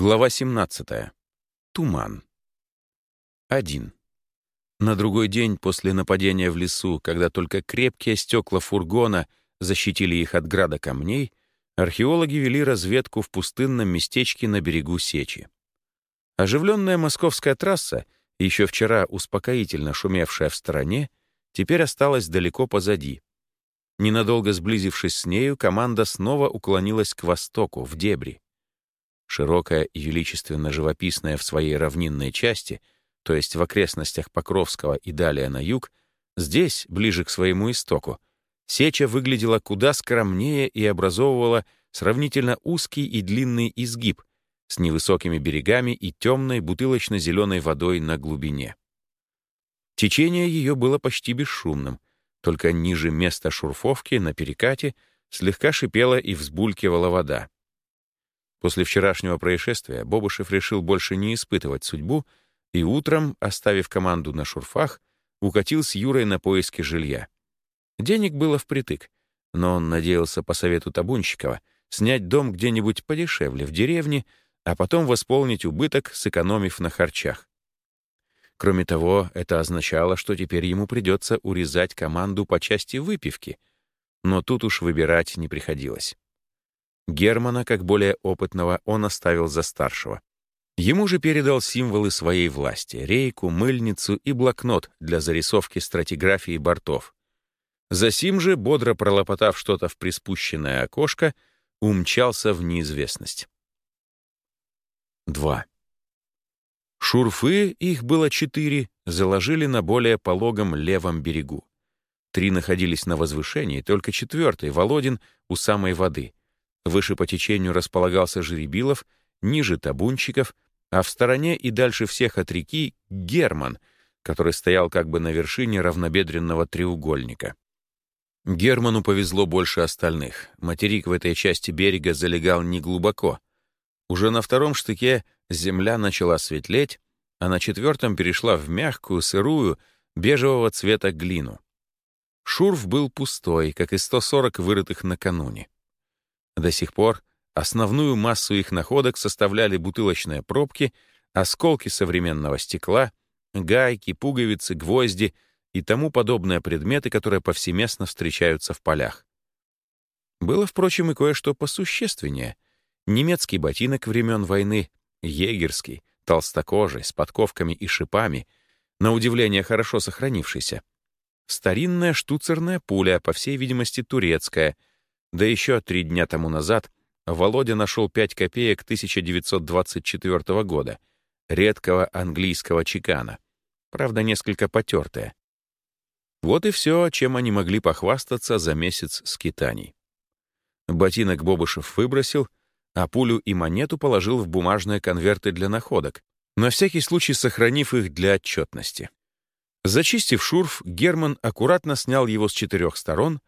Глава 17. Туман. 1. На другой день после нападения в лесу, когда только крепкие стекла фургона защитили их от града камней, археологи вели разведку в пустынном местечке на берегу Сечи. Оживленная московская трасса, еще вчера успокоительно шумевшая в стороне, теперь осталась далеко позади. Ненадолго сблизившись с нею, команда снова уклонилась к востоку, в дебри. Широкая и величественно живописная в своей равнинной части, то есть в окрестностях Покровского и далее на юг, здесь, ближе к своему истоку, сеча выглядела куда скромнее и образовывала сравнительно узкий и длинный изгиб с невысокими берегами и темной бутылочно-зеленой водой на глубине. Течение ее было почти бесшумным, только ниже места шурфовки на перекате слегка шипела и взбулькивала вода. После вчерашнего происшествия Бобышев решил больше не испытывать судьбу и утром, оставив команду на шурфах, укатил с Юрой на поиски жилья. Денег было впритык, но он надеялся по совету Табунщикова снять дом где-нибудь подешевле в деревне, а потом восполнить убыток, сэкономив на харчах. Кроме того, это означало, что теперь ему придется урезать команду по части выпивки, но тут уж выбирать не приходилось. Германа, как более опытного, он оставил за старшего. Ему же передал символы своей власти — рейку, мыльницу и блокнот для зарисовки стратиграфии бортов. Засим же, бодро пролопотав что-то в приспущенное окошко, умчался в неизвестность. 2. Шурфы, их было четыре, заложили на более пологом левом берегу. Три находились на возвышении, только четвертый, Володин, у самой воды. Выше по течению располагался Жеребилов, ниже — Табунчиков, а в стороне и дальше всех от реки — Герман, который стоял как бы на вершине равнобедренного треугольника. Герману повезло больше остальных. Материк в этой части берега залегал неглубоко. Уже на втором штыке земля начала светлеть, а на четвертом перешла в мягкую, сырую, бежевого цвета глину. Шурф был пустой, как и 140 вырытых накануне. До сих пор основную массу их находок составляли бутылочные пробки, осколки современного стекла, гайки, пуговицы, гвозди и тому подобные предметы, которые повсеместно встречаются в полях. Было, впрочем, и кое-что посущественнее. Немецкий ботинок времен войны, егерский, толстокожий, с подковками и шипами, на удивление хорошо сохранившийся. Старинная штуцерная пуля, по всей видимости, турецкая — да еще три дня тому назад Володя нашел 5 копеек 1924 года, редкого английского чекана, правда, несколько потертая. Вот и все, чем они могли похвастаться за месяц скитаний. Ботинок Бобышев выбросил, а пулю и монету положил в бумажные конверты для находок, на всякий случай сохранив их для отчетности. Зачистив шурф, Герман аккуратно снял его с четырех сторон —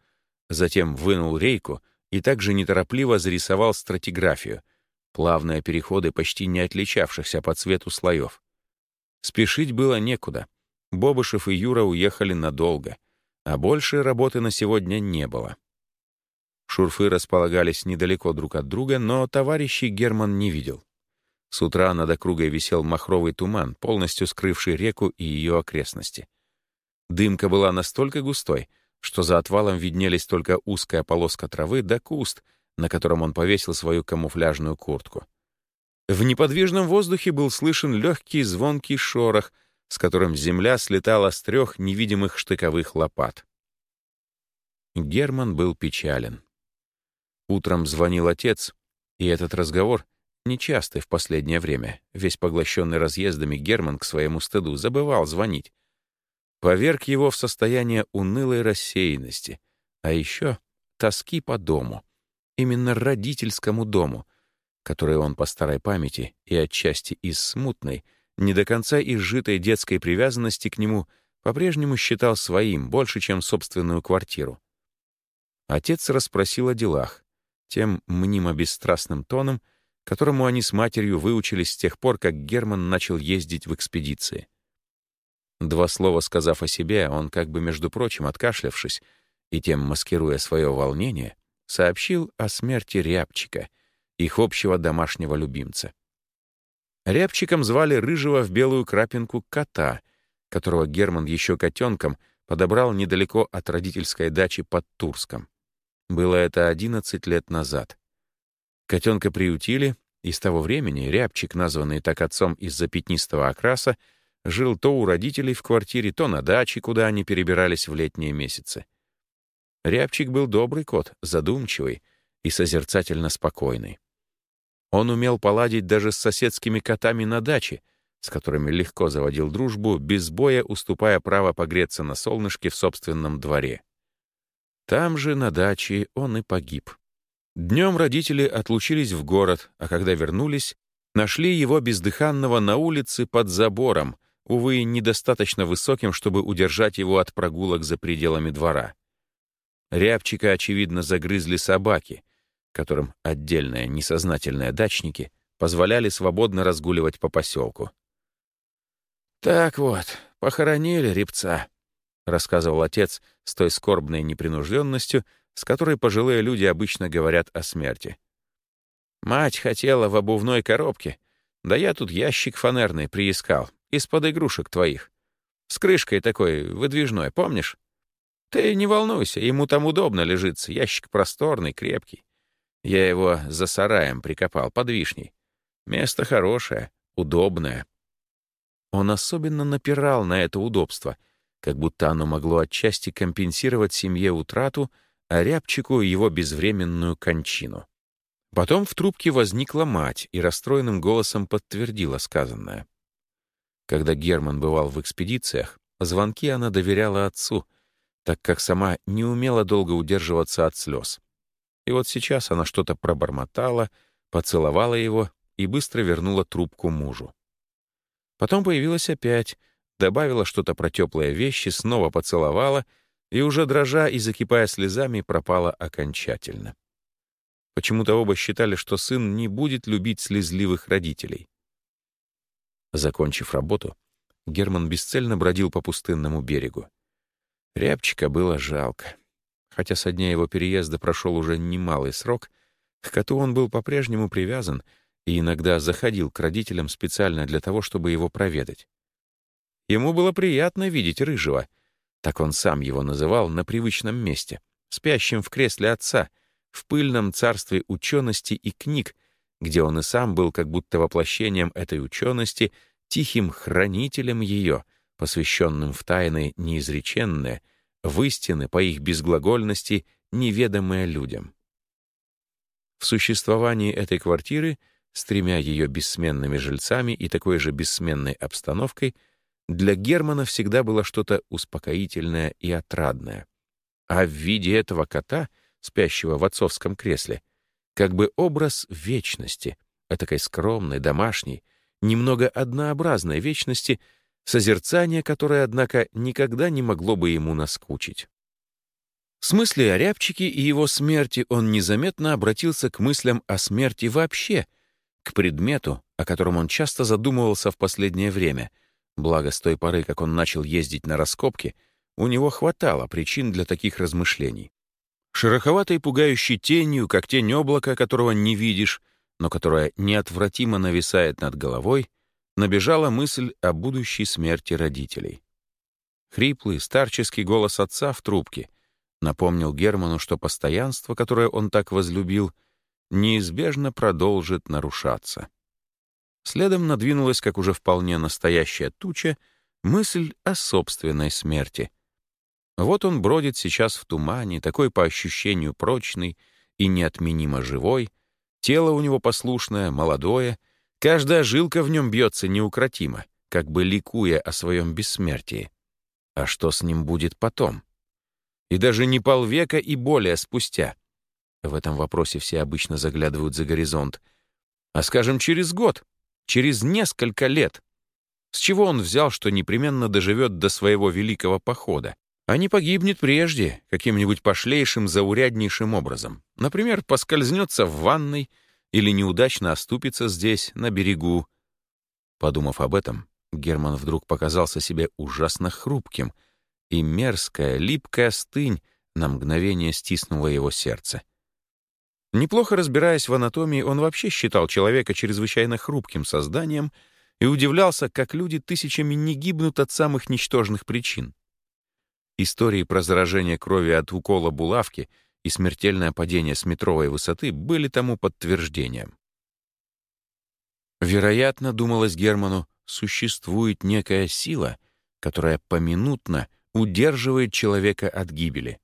Затем вынул рейку и также неторопливо зарисовал стратиграфию, плавные переходы почти не отличавшихся по цвету слоев. Спешить было некуда. Бобышев и Юра уехали надолго, а больше работы на сегодня не было. Шурфы располагались недалеко друг от друга, но товарищей Герман не видел. С утра над округой висел махровый туман, полностью скрывший реку и ее окрестности. Дымка была настолько густой, что за отвалом виднелись только узкая полоска травы да куст, на котором он повесил свою камуфляжную куртку. В неподвижном воздухе был слышен легкий звонкий шорох, с которым земля слетала с трех невидимых штыковых лопат. Герман был печален. Утром звонил отец, и этот разговор, нечастый в последнее время, весь поглощенный разъездами Герман к своему стыду, забывал звонить, поверг его в состояние унылой рассеянности, а еще тоски по дому, именно родительскому дому, который он по старой памяти и отчасти из смутной, не до конца изжитой детской привязанности к нему по-прежнему считал своим больше, чем собственную квартиру. Отец расспросил о делах, тем мнимо бесстрастным тоном, которому они с матерью выучились с тех пор, как Герман начал ездить в экспедиции. Два слова сказав о себе, он, как бы между прочим откашлявшись и тем маскируя свое волнение, сообщил о смерти Рябчика, их общего домашнего любимца. Рябчиком звали рыжего в белую крапинку кота, которого Герман еще котенком подобрал недалеко от родительской дачи под Турском. Было это 11 лет назад. Котенка приютили, и с того времени Рябчик, названный так отцом из-за пятнистого окраса, жил то у родителей в квартире, то на даче, куда они перебирались в летние месяцы. Рябчик был добрый кот, задумчивый и созерцательно спокойный. Он умел поладить даже с соседскими котами на даче, с которыми легко заводил дружбу, без боя уступая право погреться на солнышке в собственном дворе. Там же, на даче, он и погиб. Днем родители отлучились в город, а когда вернулись, нашли его бездыханного на улице под забором, увы, недостаточно высоким, чтобы удержать его от прогулок за пределами двора. Рябчика, очевидно, загрызли собаки, которым отдельные несознательные дачники позволяли свободно разгуливать по поселку. «Так вот, похоронили репца», — рассказывал отец с той скорбной непринужденностью, с которой пожилые люди обычно говорят о смерти. «Мать хотела в обувной коробке, да я тут ящик фанерный приискал, из-под игрушек твоих. С крышкой такой выдвижной, помнишь? Ты не волнуйся, ему там удобно лежится, ящик просторный, крепкий. Я его за сараем прикопал, под вишней. Место хорошее, удобное. Он особенно напирал на это удобство, как будто оно могло отчасти компенсировать семье утрату, а рябчику его безвременную кончину. Потом в трубке возникла мать и расстроенным голосом подтвердила сказанное. Когда Герман бывал в экспедициях, звонки она доверяла отцу — так как сама не умела долго удерживаться от слез. И вот сейчас она что-то пробормотала, поцеловала его и быстро вернула трубку мужу. Потом появилась опять, добавила что-то про теплые вещи, снова поцеловала и уже дрожа и закипая слезами пропала окончательно. Почему-то оба считали, что сын не будет любить слезливых родителей. Закончив работу, Герман бесцельно бродил по пустынному берегу. Рябчика было жалко. Хотя со дня его переезда прошел уже немалый срок, к коту он был по-прежнему привязан и иногда заходил к родителям специально для того, чтобы его проведать. Ему было приятно видеть Рыжего, так он сам его называл, на привычном месте, спящим в кресле отца, в пыльном царстве учености и книг, где он и сам был как будто воплощением этой учености, тихим хранителем ее — посвященным в тайны неизреченные, в истины по их безглагольности, неведомые людям. В существовании этой квартиры с тремя ее бессменными жильцами и такой же бессменной обстановкой для Германа всегда было что-то успокоительное и отрадное. А в виде этого кота, спящего в отцовском кресле, как бы образ вечности, этакой скромной, домашней, немного однообразной вечности — созерцание которое, однако, никогда не могло бы ему наскучить. С мысли о Рябчике и его смерти он незаметно обратился к мыслям о смерти вообще, к предмету, о котором он часто задумывался в последнее время, благо с той поры, как он начал ездить на раскопки, у него хватало причин для таких размышлений. Шероховатой пугающей тенью, как тень облака, которого не видишь, но которая неотвратимо нависает над головой, набежала мысль о будущей смерти родителей. Хриплый, старческий голос отца в трубке напомнил Герману, что постоянство, которое он так возлюбил, неизбежно продолжит нарушаться. Следом надвинулась, как уже вполне настоящая туча, мысль о собственной смерти. Вот он бродит сейчас в тумане, такой по ощущению прочный и неотменимо живой, тело у него послушное, молодое — Каждая жилка в нем бьется неукротимо, как бы ликуя о своем бессмертии. А что с ним будет потом? И даже не полвека и более спустя. В этом вопросе все обычно заглядывают за горизонт. А скажем, через год, через несколько лет. С чего он взял, что непременно доживет до своего великого похода, а не погибнет прежде каким-нибудь пошлейшим, зауряднейшим образом? Например, поскользнется в ванной или неудачно оступится здесь, на берегу. Подумав об этом, Герман вдруг показался себе ужасно хрупким, и мерзкая, липкая стынь на мгновение стиснула его сердце. Неплохо разбираясь в анатомии, он вообще считал человека чрезвычайно хрупким созданием и удивлялся, как люди тысячами не гибнут от самых ничтожных причин. Истории про заражение крови от укола булавки и смертельное падение с метровой высоты были тому подтверждением. Вероятно, думалось Герману, существует некая сила, которая поминутно удерживает человека от гибели.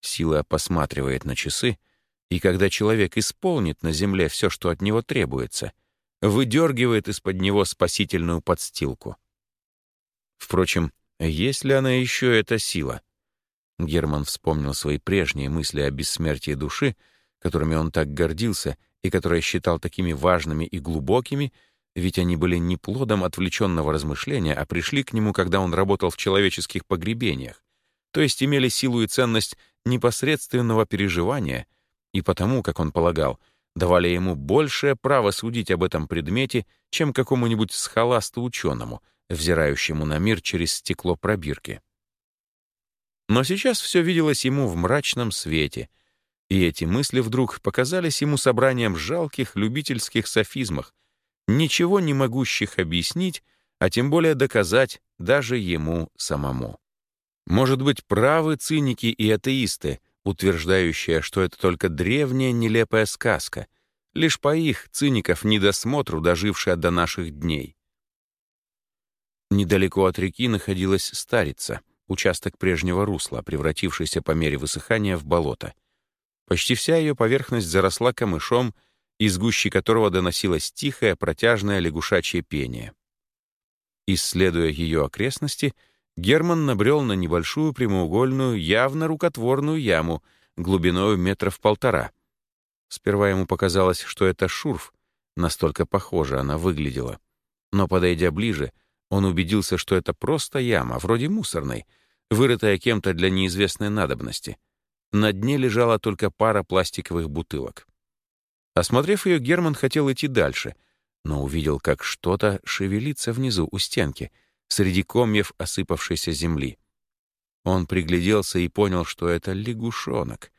Сила посматривает на часы, и когда человек исполнит на земле все, что от него требуется, выдергивает из-под него спасительную подстилку. Впрочем, есть ли она еще эта сила? Герман вспомнил свои прежние мысли о бессмертии души, которыми он так гордился и которые считал такими важными и глубокими, ведь они были не плодом отвлеченного размышления, а пришли к нему, когда он работал в человеческих погребениях, то есть имели силу и ценность непосредственного переживания и потому, как он полагал, давали ему большее право судить об этом предмете, чем какому-нибудь схоласту ученому, взирающему на мир через стекло пробирки. Но сейчас все виделось ему в мрачном свете, и эти мысли вдруг показались ему собранием жалких любительских софизмах, ничего не могущих объяснить, а тем более доказать даже ему самому. Может быть, правы циники и атеисты, утверждающие, что это только древняя нелепая сказка, лишь по их, циников, недосмотру, дожившая до наших дней. Недалеко от реки находилась Старица, участок прежнего русла, превратившийся по мере высыхания в болото. Почти вся ее поверхность заросла камышом, из гущи которого доносилось тихое, протяжное лягушачье пение. Исследуя ее окрестности, Герман набрел на небольшую прямоугольную, явно рукотворную яму глубиной метров полтора. Сперва ему показалось, что это шурф, настолько похоже она выглядела. Но, подойдя ближе, он убедился, что это просто яма, вроде мусорной, вырытая кем-то для неизвестной надобности. На дне лежала только пара пластиковых бутылок. Осмотрев ее, Герман хотел идти дальше, но увидел, как что-то шевелится внизу у стенки — среди комьев осыпавшейся земли. Он пригляделся и понял, что это лягушонок.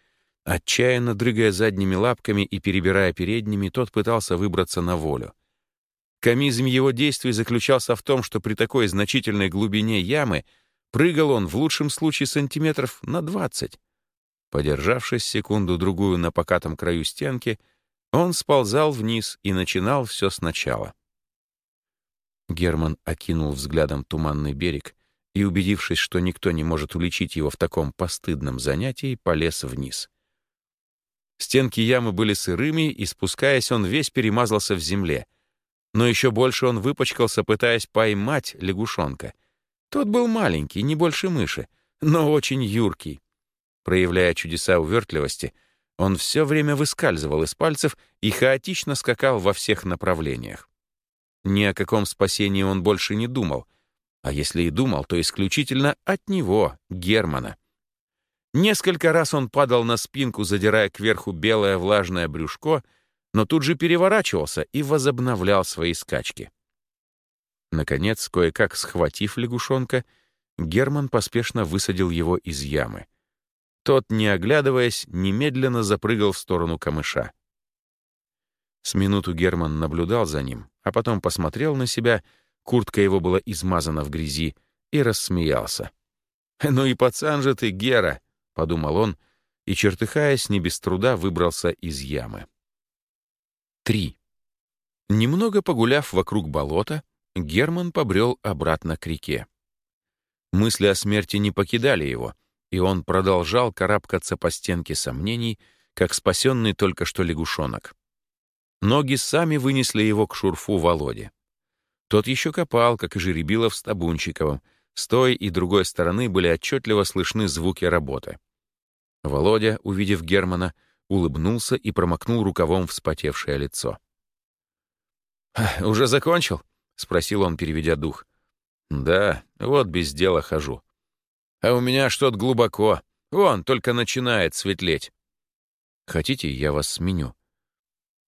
Отчаянно дрыгая задними лапками и перебирая передними, тот пытался выбраться на волю. Комизм его действий заключался в том, что при такой значительной глубине ямы прыгал он в лучшем случае сантиметров на двадцать. Подержавшись секунду-другую на покатом краю стенки, он сползал вниз и начинал все сначала. Герман окинул взглядом туманный берег и, убедившись, что никто не может уличить его в таком постыдном занятии, полез вниз. Стенки ямы были сырыми, и, спускаясь, он весь перемазался в земле. Но еще больше он выпачкался, пытаясь поймать лягушонка. Тот был маленький, не больше мыши, но очень юркий. Проявляя чудеса увертливости, он все время выскальзывал из пальцев и хаотично скакал во всех направлениях. Ни о каком спасении он больше не думал. А если и думал, то исключительно от него, Германа. Несколько раз он падал на спинку, задирая кверху белое влажное брюшко, но тут же переворачивался и возобновлял свои скачки. Наконец, кое-как схватив лягушонка, Герман поспешно высадил его из ямы. Тот, не оглядываясь, немедленно запрыгал в сторону камыша. С минуту Герман наблюдал за ним, а потом посмотрел на себя, куртка его была измазана в грязи, и рассмеялся. «Ну и пацан же ты, Гера!» — подумал он, и, чертыхаясь, не без труда выбрался из ямы. 3. Немного погуляв вокруг болота, Герман побрел обратно к реке. Мысли о смерти не покидали его, и он продолжал карабкаться по стенке сомнений, как спасенный только что лягушонок. Ноги сами вынесли его к шурфу Володе. Тот еще копал, как и Жеребилов с Табунчиковым. С той и другой стороны были отчетливо слышны звуки работы. Володя, увидев Германа, улыбнулся и промокнул рукавом вспотевшее лицо. «Уже закончил?» — спросил он, переведя дух. «Да, вот без дела хожу. А у меня что-то глубоко. Вон, только начинает светлеть. Хотите, я вас сменю?»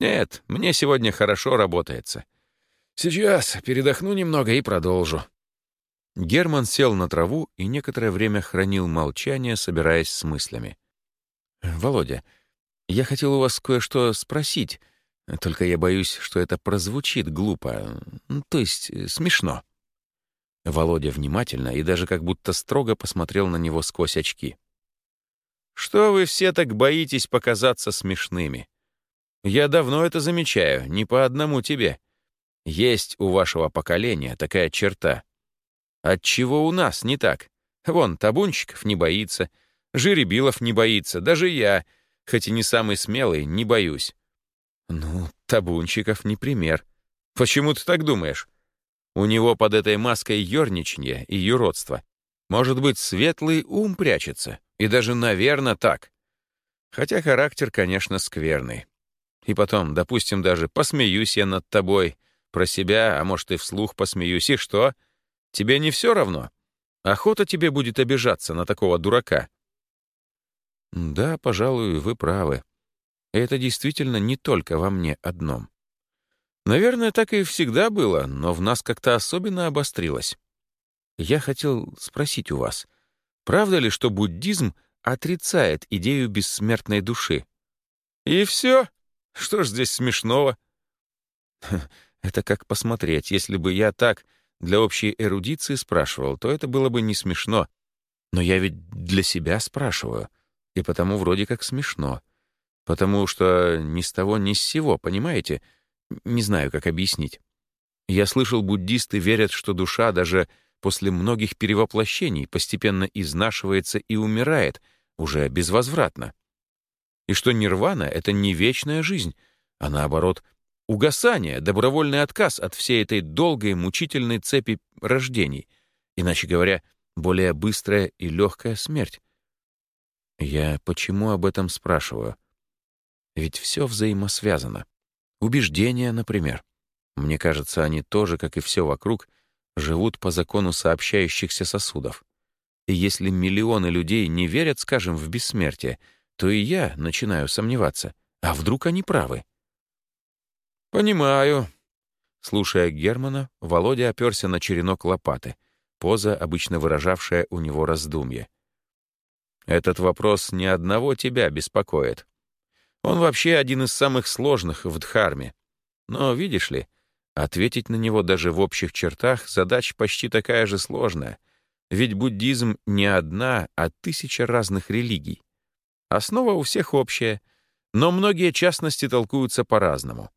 Нет, мне сегодня хорошо работается. Сейчас передохну немного и продолжу. Герман сел на траву и некоторое время хранил молчание, собираясь с мыслями. «Володя, Я хотел у вас кое-что спросить, только я боюсь, что это прозвучит глупо, то есть э, смешно». Володя внимательно и даже как будто строго посмотрел на него сквозь очки. «Что вы все так боитесь показаться смешными? Я давно это замечаю, не по одному тебе. Есть у вашего поколения такая черта. Отчего у нас не так? Вон, Табунчиков не боится, Жеребилов не боится, даже я, хоть и не самый смелый, не боюсь. Ну, Табунчиков не пример. Почему ты так думаешь? У него под этой маской ерничанье и юродство. Может быть, светлый ум прячется. И даже, наверное, так. Хотя характер, конечно, скверный. И потом, допустим, даже посмеюсь я над тобой, про себя, а может и вслух посмеюсь, и что? Тебе не все равно? Охота тебе будет обижаться на такого дурака. Да, пожалуй, вы правы. Это действительно не только во мне одном. Наверное, так и всегда было, но в нас как-то особенно обострилось. Я хотел спросить у вас, правда ли, что буддизм отрицает идею бессмертной души? И все? Что ж здесь смешного? Это как посмотреть. Если бы я так для общей эрудиции спрашивал, то это было бы не смешно. Но я ведь для себя спрашиваю, и потому вроде как смешно. Потому что ни с того, ни с сего, понимаете? Не знаю, как объяснить. Я слышал, буддисты верят, что душа даже после многих перевоплощений постепенно изнашивается и умирает, уже безвозвратно. И что нирвана — это не вечная жизнь, а наоборот, угасание, добровольный отказ от всей этой долгой, мучительной цепи рождений, иначе говоря, более быстрая и легкая смерть. Я почему об этом спрашиваю? Ведь все взаимосвязано. Убеждения, например. Мне кажется, они тоже, как и все вокруг, живут по закону сообщающихся сосудов. И если миллионы людей не верят, скажем, в бессмертие, то и я начинаю сомневаться. А вдруг они правы? «Понимаю». Слушая Германа, Володя оперся на черенок лопаты, поза, обычно выражавшая у него раздумье. «Этот вопрос ни одного тебя беспокоит. Он вообще один из самых сложных в Дхарме. Но, видишь ли, ответить на него даже в общих чертах задача почти такая же сложная. Ведь буддизм не одна, а тысяча разных религий. Основа у всех общая, но многие частности толкуются по-разному.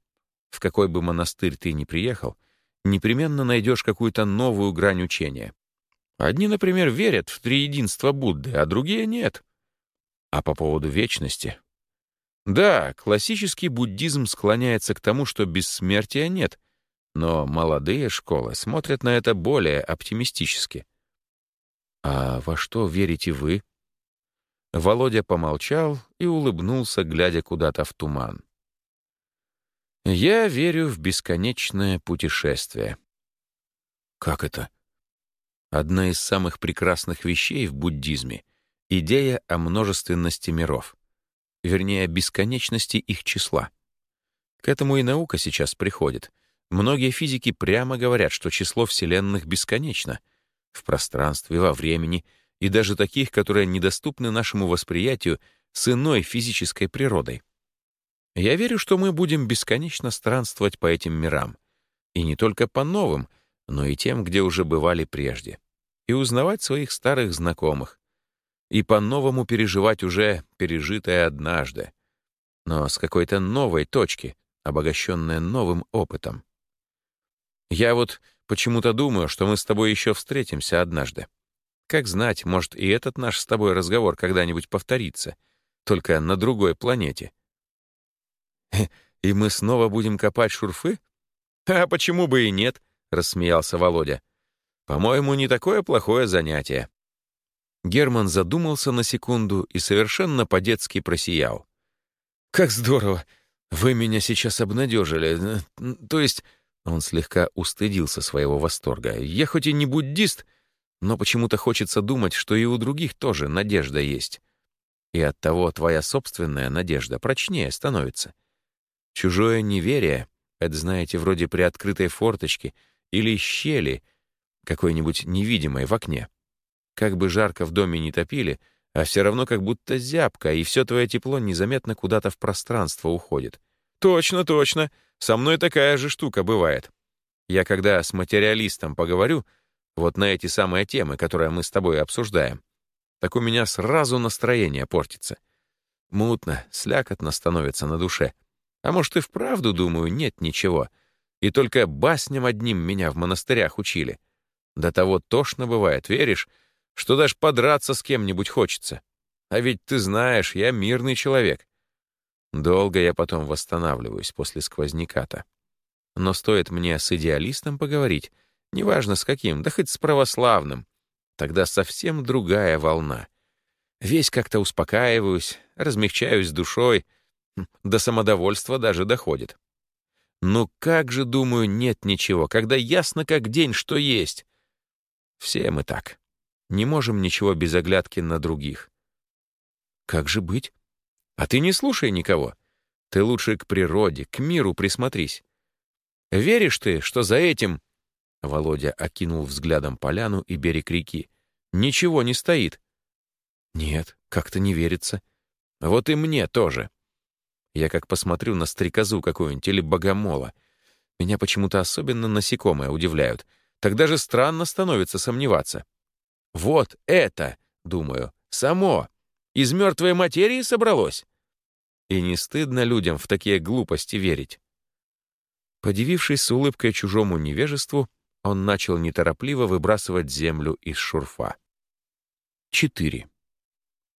В какой бы монастырь ты ни приехал, непременно найдешь какую-то новую грань учения. Одни, например, верят в триединство Будды, а другие — нет. А по поводу вечности да, классический буддизм склоняется к тому, что бессмертия нет, но молодые школы смотрят на это более оптимистически. «А во что верите вы?» Володя помолчал и улыбнулся, глядя куда-то в туман. «Я верю в бесконечное путешествие». «Как это?» Одна из самых прекрасных вещей в буддизме — идея о множественности миров вернее, бесконечности их числа. К этому и наука сейчас приходит. Многие физики прямо говорят, что число вселенных бесконечно в пространстве, во времени и даже таких, которые недоступны нашему восприятию с иной физической природой. Я верю, что мы будем бесконечно странствовать по этим мирам. И не только по новым, но и тем, где уже бывали прежде. И узнавать своих старых знакомых, и по-новому переживать уже пережитое однажды, но с какой-то новой точки, обогащенной новым опытом. Я вот почему-то думаю, что мы с тобой еще встретимся однажды. Как знать, может, и этот наш с тобой разговор когда-нибудь повторится, только на другой планете. И мы снова будем копать шурфы? А почему бы и нет, рассмеялся Володя. По-моему, не такое плохое занятие. Герман задумался на секунду и совершенно по-детски просиял. «Как здорово! Вы меня сейчас обнадежили. То есть...» Он слегка устыдился своего восторга. «Я хоть и не буддист, но почему-то хочется думать, что и у других тоже надежда есть. И оттого твоя собственная надежда прочнее становится. Чужое неверие — это, знаете, вроде приоткрытой форточки или щели какой-нибудь невидимой в окне. Как бы жарко в доме не топили, А все равно как будто зябко, и все твое тепло незаметно куда-то в пространство уходит. Точно, точно. Со мной такая же штука бывает. Я когда с материалистом поговорю, вот на эти самые темы, которые мы с тобой обсуждаем, так у меня сразу настроение портится. Мутно, слякотно становится на душе. А может, и вправду, думаю, нет ничего. И только басням одним меня в монастырях учили. До того тошно бывает, веришь, что даже подраться с кем-нибудь хочется. А ведь ты знаешь, я мирный человек. Долго я потом восстанавливаюсь после сквозняка-то. Но стоит мне с идеалистом поговорить, неважно с каким, да хоть с православным, тогда совсем другая волна. Весь как-то успокаиваюсь, размягчаюсь душой, хм, до самодовольства даже доходит. Ну как же, думаю, нет ничего, когда ясно как день, что есть. Все мы так. Не можем ничего без оглядки на других. Как же быть? А ты не слушай никого. Ты лучше к природе, к миру присмотрись. Веришь ты, что за этим...» Володя окинул взглядом поляну и берег реки. «Ничего не стоит». «Нет, как-то не верится. Вот и мне тоже. Я как посмотрю на стрекозу какую-нибудь или богомола. Меня почему-то особенно насекомые удивляют. Тогда же странно становится сомневаться. Вот это, думаю, само, из мертвой материи собралось. И не стыдно людям в такие глупости верить. Подивившись с улыбкой чужому невежеству, он начал неторопливо выбрасывать землю из шурфа. 4.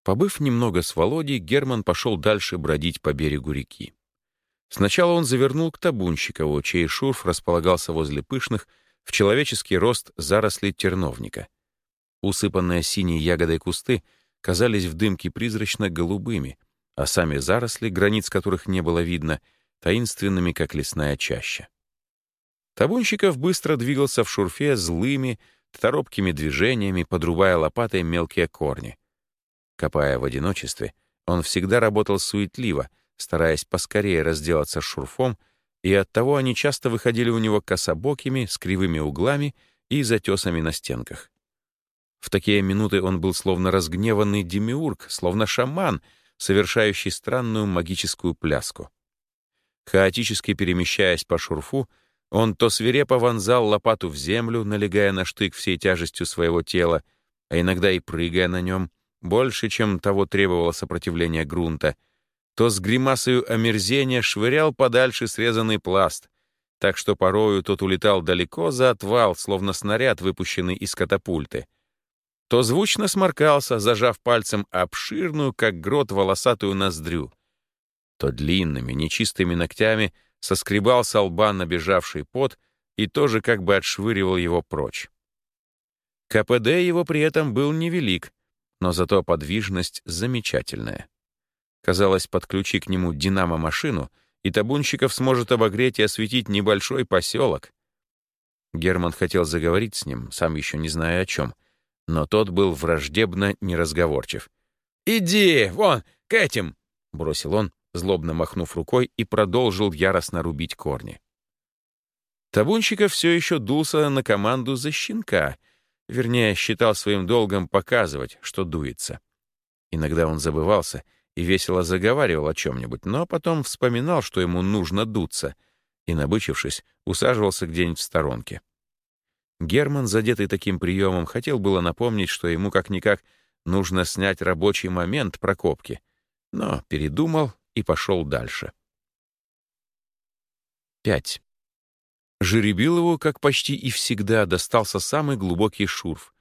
Побыв немного с Володей, Герман пошел дальше бродить по берегу реки. Сначала он завернул к Табунщикову, чей шурф располагался возле пышных, в человеческий рост зарослей терновника. Усыпанные синей ягодой кусты казались в дымке призрачно-голубыми, а сами заросли, границ которых не было видно, таинственными, как лесная чаща. Табунщиков быстро двигался в шурфе злыми, торопкими движениями, подрубая лопатой мелкие корни. Копая в одиночестве, он всегда работал суетливо, стараясь поскорее разделаться с шурфом, и оттого они часто выходили у него кособокими, с кривыми углами и затесами на стенках. В такие минуты он был словно разгневанный демиург, словно шаман, совершающий странную магическую пляску. Хаотически перемещаясь по шурфу, он то свирепо вонзал лопату в землю, налегая на штык всей тяжестью своего тела, а иногда и прыгая на нем, больше, чем того требовало сопротивление грунта, то с гримасою омерзения швырял подальше срезанный пласт, так что порою тот улетал далеко за отвал, словно снаряд, выпущенный из катапульты, то звучно сморкался, зажав пальцем обширную, как грот, волосатую ноздрю, то длинными, нечистыми ногтями соскребал со лба набежавший пот и тоже как бы отшвыривал его прочь. КПД его при этом был невелик, но зато подвижность замечательная. Казалось, подключи к нему динамо-машину, и табунщиков сможет обогреть и осветить небольшой поселок. Герман хотел заговорить с ним, сам еще не зная о чем — но тот был враждебно неразговорчив. «Иди, вон, к этим!» — бросил он, злобно махнув рукой, и продолжил яростно рубить корни. Табунщиков все еще дулся на команду за щенка, вернее, считал своим долгом показывать, что дуется. Иногда он забывался и весело заговаривал о чем-нибудь, но потом вспоминал, что ему нужно дуться, и, набычившись, усаживался где-нибудь в сторонке. Герман, задетый таким приемом, хотел было напомнить, что ему как-никак нужно снять рабочий момент прокопки, но передумал и пошел дальше. 5. Жеребилову, как почти и всегда, достался самый глубокий шурф.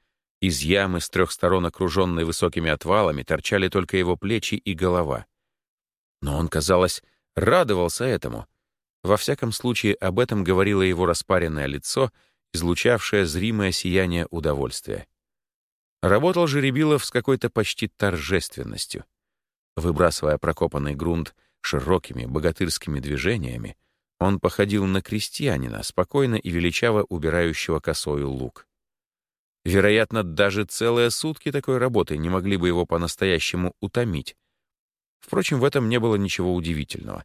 Из ямы с трех сторон, окруженной высокими отвалами, торчали только его плечи и голова. Но он, казалось, радовался этому. Во всяком случае, об этом говорило его распаренное лицо — излучавшее зримое сияние удовольствия. Работал Жеребилов с какой-то почти торжественностью. Выбрасывая прокопанный грунт широкими богатырскими движениями, он походил на крестьянина, спокойно и величаво убирающего косою лук. Вероятно, даже целые сутки такой работы не могли бы его по-настоящему утомить. Впрочем, в этом не было ничего удивительного.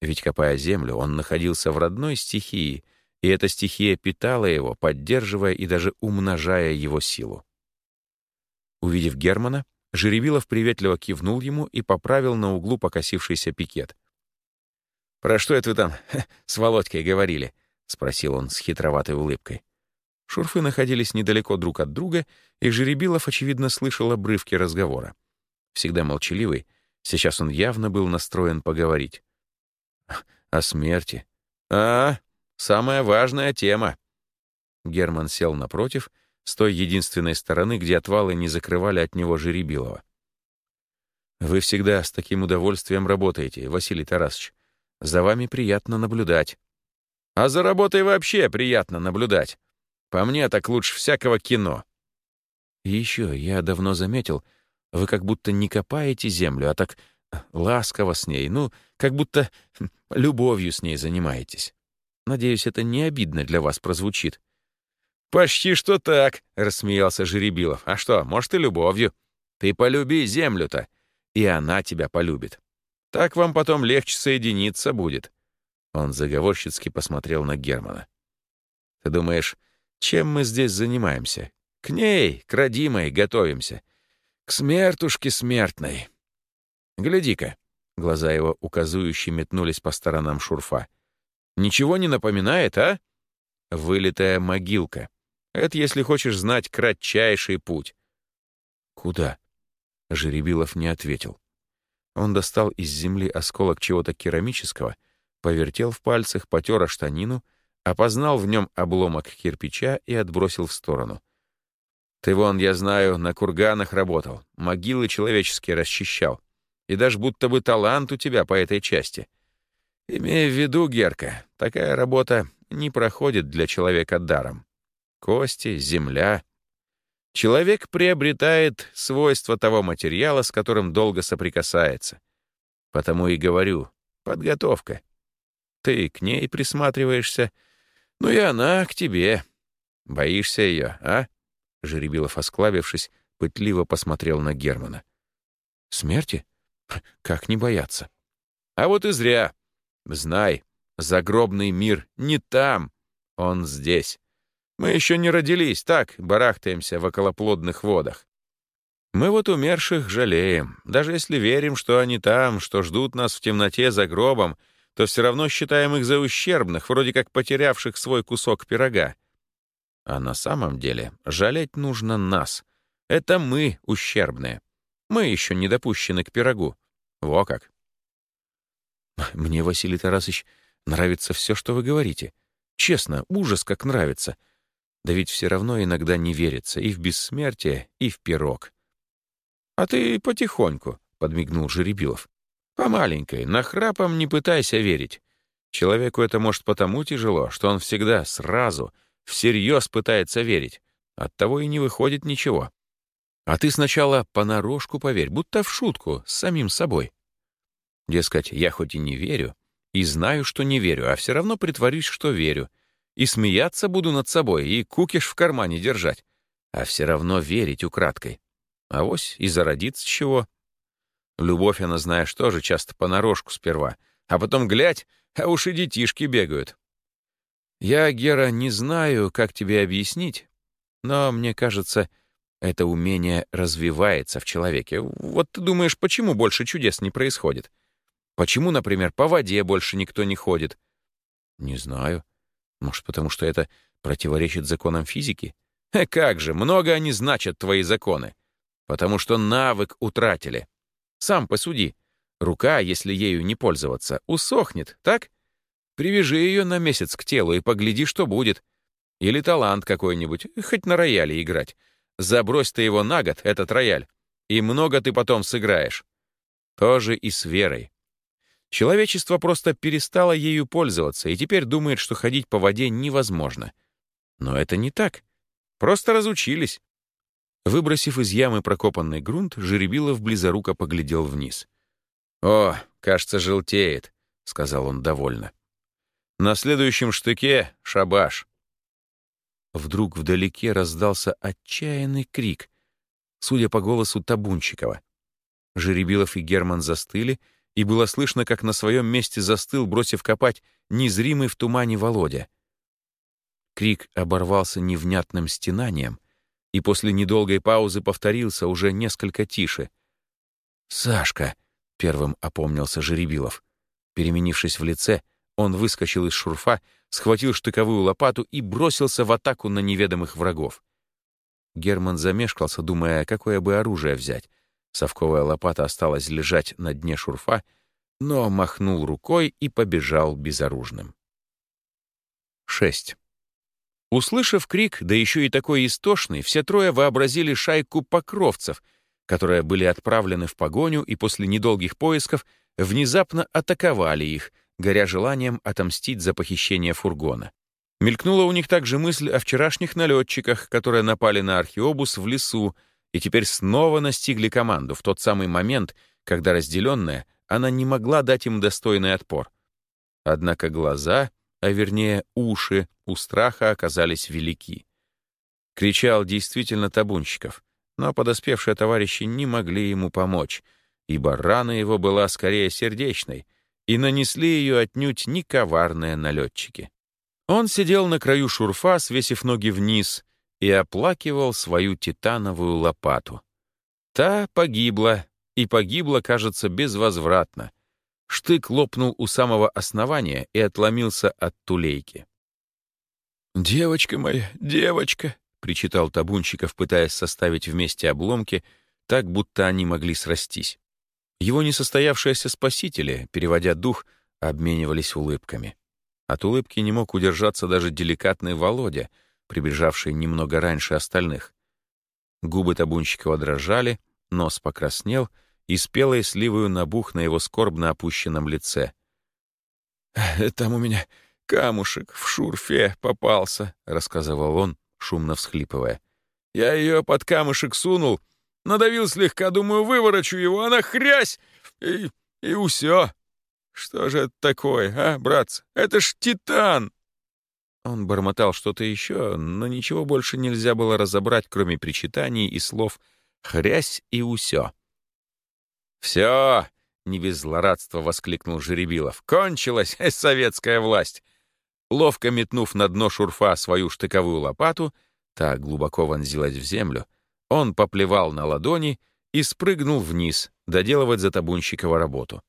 Ведь, копая землю, он находился в родной стихии — и эта стихия питала его, поддерживая и даже умножая его силу. Увидев Германа, Жеребилов приветливо кивнул ему и поправил на углу покосившийся пикет. «Про что это вы там с Володькой говорили?» — спросил он с хитроватой улыбкой. Шурфы находились недалеко друг от друга, и Жеребилов, очевидно, слышал обрывки разговора. Всегда молчаливый, сейчас он явно был настроен поговорить. «О смерти». «А, самая важная тема». Герман сел напротив, с той единственной стороны, где отвалы не закрывали от него Жеребилова. «Вы всегда с таким удовольствием работаете, Василий Тарасович. За вами приятно наблюдать. А за работой вообще приятно наблюдать. По мне, так лучше всякого кино. И еще, я давно заметил, вы как будто не копаете землю, а так э, ласково с ней, ну, как будто хм, любовью с ней занимаетесь. Надеюсь, это не обидно для вас прозвучит. «Почти что так», — рассмеялся Жеребилов. «А что, может, и любовью. Ты полюби землю-то, и она тебя полюбит. Так вам потом легче соединиться будет». Он заговорщицки посмотрел на Германа. «Ты думаешь, чем мы здесь занимаемся? К ней, к родимой, готовимся. К смертушке смертной. Гляди-ка». Глаза его указующие метнулись по сторонам шурфа. «Ничего не напоминает, а?» «Вылитая могилка. Это, если хочешь знать, кратчайший путь». «Куда?» Жеребилов не ответил. Он достал из земли осколок чего-то керамического, повертел в пальцах, потер штанину, опознал в нем обломок кирпича и отбросил в сторону. «Ты вон, я знаю, на курганах работал, могилы человеческие расчищал. И даже будто бы талант у тебя по этой части. Имея в виду, Герка, такая работа не проходит для человека даром. Кости, земля, Человек приобретает свойства того материала, с которым долго соприкасается. Потому и говорю, подготовка. Ты к ней присматриваешься, ну и она к тебе. Боишься ее, а? Жеребилов, осклавившись, пытливо посмотрел на Германа. Смерти? Как не бояться? А вот и зря. Знай, загробный мир не там, он здесь. Мы еще не родились, так барахтаемся в околоплодных водах. Мы вот умерших жалеем. Даже если верим, что они там, что ждут нас в темноте за гробом, то все равно считаем их за ущербных, вроде как потерявших свой кусок пирога. А на самом деле жалеть нужно нас. Это мы ущербные. Мы еще не допущены к пирогу. Во как. Мне, Василий Тарасович, нравится все, что вы говорите. Честно, ужас как нравится — да ведь все равно иногда не верится и в бессмертие, и в пирог. «А ты потихоньку», — подмигнул Жеребилов. «По маленькой, нахрапом не пытайся верить. Человеку это может потому тяжело, что он всегда, сразу, всерьез пытается верить. Оттого и не выходит ничего. А ты сначала понарошку поверь, будто в шутку, с самим собой. Дескать, я хоть и не верю, и знаю, что не верю, а все равно притворюсь, что верю — и смеяться буду над собой, и кукиш в кармане держать, а все равно верить украдкой. А вось и зародится чего. Любовь, она, знаешь, тоже часто понарошку сперва, а потом глядь, а уж и детишки бегают. Я, Гера, не знаю, как тебе объяснить, но мне кажется, это умение развивается в человеке. Вот ты думаешь, почему больше чудес не происходит? Почему, например, по воде больше никто не ходит? Не знаю. Может, потому что это противоречит законам физики? Э, как же, много они значат, твои законы. Потому что навык утратили. Сам посуди. Рука, если ею не пользоваться, усохнет, так? Привяжи ее на месяц к телу и погляди, что будет. Или талант какой-нибудь, хоть на рояле играть. Забрось ты его на год, этот рояль, и много ты потом сыграешь. Тоже и с верой. Человечество просто перестало ею пользоваться и теперь думает, что ходить по воде невозможно. Но это не так. Просто разучились. Выбросив из ямы прокопанный грунт, Жеребилов близоруко поглядел вниз. «О, кажется, желтеет», — сказал он довольно. «На следующем штыке — шабаш». Вдруг вдалеке раздался отчаянный крик, судя по голосу Табунчикова. Жеребилов и Герман застыли — и было слышно, как на своем месте застыл, бросив копать, незримый в тумане Володя. Крик оборвался невнятным стенанием, и после недолгой паузы повторился уже несколько тише. «Сашка!» — первым опомнился Жеребилов. Переменившись в лице, он выскочил из шурфа, схватил штыковую лопату и бросился в атаку на неведомых врагов. Герман замешкался, думая, какое бы оружие взять. Совковая лопата осталась лежать на дне шурфа, но махнул рукой и побежал безоружным. 6. Услышав крик, да еще и такой истошный, все трое вообразили шайку покровцев, которые были отправлены в погоню и после недолгих поисков внезапно атаковали их, горя желанием отомстить за похищение фургона. Мелькнула у них также мысль о вчерашних налетчиках, которые напали на археобус в лесу и теперь снова настигли команду в тот самый момент, когда разделенная, она не могла дать им достойный отпор. Однако глаза, а вернее уши, у страха оказались велики. Кричал действительно табунщиков, но подоспевшие товарищи не могли ему помочь, ибо рана его была скорее сердечной, и нанесли ее отнюдь не коварные налетчики. Он сидел на краю шурфа, свесив ноги вниз, и оплакивал свою титановую лопату. Та погибла, и погибла, кажется, безвозвратно. Штык лопнул у самого основания и отломился от тулейки. «Девочка моя, девочка!» — причитал Табунчиков, пытаясь составить вместе обломки, так, будто они могли срастись. Его несостоявшиеся спасители, переводя дух, обменивались улыбками. От улыбки не мог удержаться даже деликатный Володя, прибежавший немного раньше остальных. Губы табунщика дрожали, нос покраснел, и спелый сливою набух на его скорбно опущенном лице. «Там у меня камушек в шурфе попался», — рассказывал он, шумно всхлипывая. «Я ее под камушек сунул, надавил слегка, думаю, выворочу его, она хрясь, и, и усё. Что же это такое, а, братцы? Это ж титан!» Он бормотал что-то еще, но ничего больше нельзя было разобрать, кроме причитаний и слов «хрясь» и «усё». «Все!» — не без злорадства воскликнул Жеребилов. «Кончилась советская власть!» Ловко метнув на дно шурфа свою штыковую лопату, та глубоко вонзилась в землю, он поплевал на ладони и спрыгнул вниз, доделывать за табунщикова работу.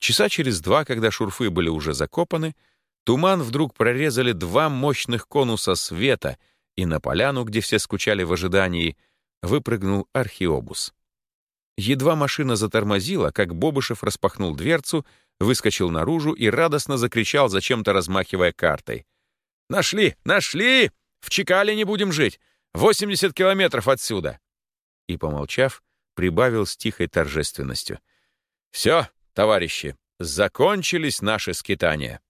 Часа через два, когда шурфы были уже закопаны, туман вдруг прорезали два мощных конуса света, и на поляну, где все скучали в ожидании, выпрыгнул археобус. Едва машина затормозила, как Бобышев распахнул дверцу, выскочил наружу и радостно закричал, зачем-то размахивая картой. «Нашли! Нашли! В Чекале не будем жить! 80 километров отсюда!» И, помолчав, прибавил с тихой торжественностью. «Все, товарищи, закончились наши скитания».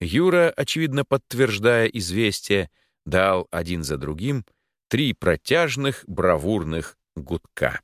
Юра, очевидно подтверждая известие, дал один за другим три протяжных бравурных гудка.